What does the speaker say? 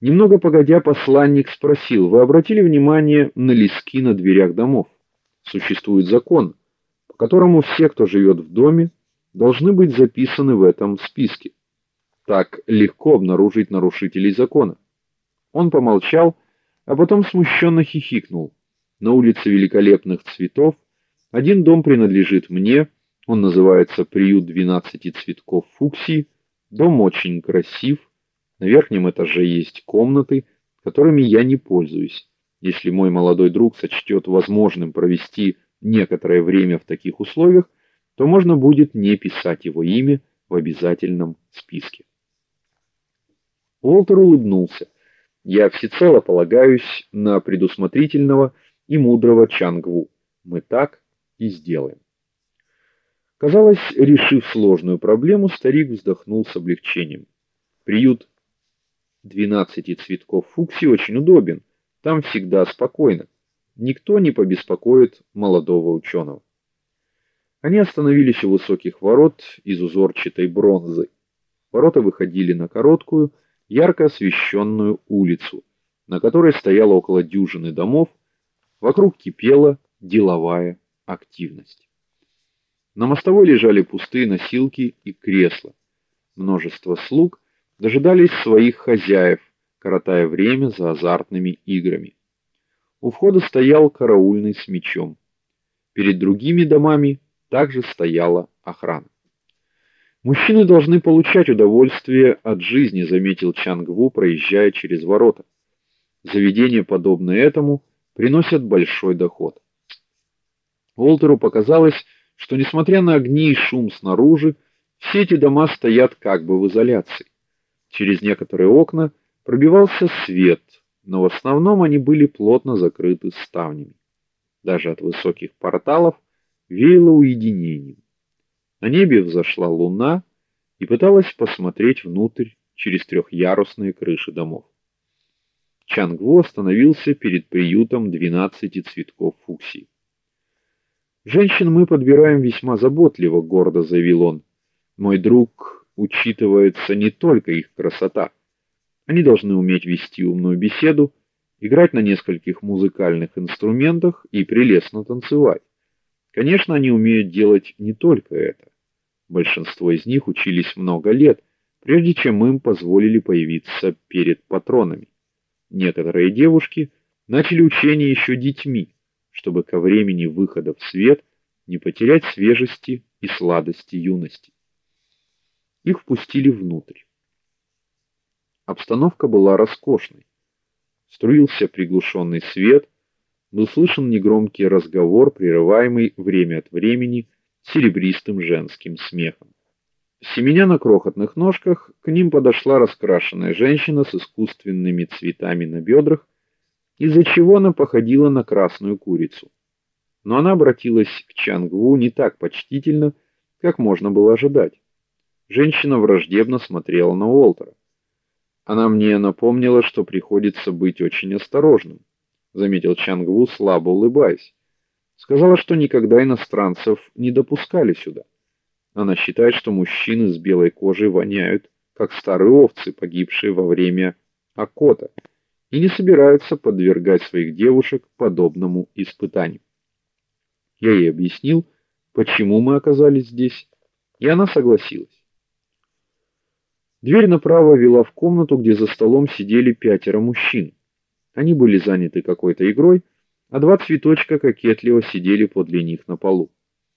Немного погодя, посланник спросил: "Вы обратили внимание на лески на дверях домов? Существует закон, по которому все, кто живет в доме, должны быть записаны в этом списке. Так легко обнаружить нарушителей закона". Он помолчал, а потом смущенно хихикнул. На улице великолепных цветов один дом принадлежит мне, он называется Приют двенадцати цветков фуксии. Дом очень красив. На верхнем этаже есть комнаты, которыми я не пользуюсь. Если мой молодой друг сочтет возможным провести некоторое время в таких условиях, то можно будет не писать его имя в обязательном списке. Уолтер улыбнулся. Я всецело полагаюсь на предусмотрительного и мудрого Чангву. Мы так и сделаем. Казалось, решив сложную проблему, старик вздохнул с облегчением. Приют двенадцати цветков фуксии очень удобен. Там всегда спокойно. Никто не побеспокоит молодого ученого. Они остановились у высоких ворот из узорчатой бронзы. Ворота выходили на короткую, ярко освещенную улицу, на которой стояло около дюжины домов. Вокруг кипела деловая активность. На мостовой лежали пустые носилки и кресла. Множество слуг дожидались своих хозяев, коротая время за азартными играми. У входа стоял караульный с мечом. Перед другими домами также стояла охрана. Мужчины должны получать удовольствие от жизни, заметил Чангву, проезжая через ворота. Заведения, подобные этому, приносят большой доход. Волтеру показалось, что несмотря на огни и шум снаружи, все эти дома стоят как бы в изоляции. Через некоторые окна пробивался свет, но в основном они были плотно закрыты ставнями. Даже от высоких порталов веяло уединением. На небе взошла луна и пыталась посмотреть внутрь через трехъярусные крыши домов. Чангву остановился перед приютом двенадцати цветков фуксии. Женщин мы подбираем весьма заботливо, гордо заявил он. Мой друг учитывается не только их красота. Они должны уметь вести умную беседу, играть на нескольких музыкальных инструментах и прелестно танцевать. Конечно, они умеют делать не только это. Большинство из них учились много лет, прежде чем им позволили появиться перед патронами. Некоторые девушки начали учение еще детьми чтобы ко времени выхода в свет не потерять свежести и сладости юности. Их впустили внутрь. Обстановка была роскошной. Струился приглушенный свет, был слышен негромкий разговор, прерываемый время от времени серебристым женским смехом. Семеня на крохотных ножках, к ним подошла раскрашенная женщина с искусственными цветами на бедрах из-за чего она походила на красную курицу. Но она обратилась к Чангву не так почтительно, как можно было ожидать. Женщина враждебно смотрела на Уолтера. Она мне напомнила, что приходится быть очень осторожным, заметил Чангву, слабо улыбаясь. Сказала, что никогда иностранцев не допускали сюда. Она считает, что мужчины с белой кожей воняют, как старые овцы, погибшие во время окота и не собираются подвергать своих девушек подобному испытанию. Я ей объяснил, почему мы оказались здесь, и она согласилась. Дверь направо вела в комнату, где за столом сидели пятеро мужчин. Они были заняты какой-то игрой, а два цветочка кокетливо сидели подле них на полу.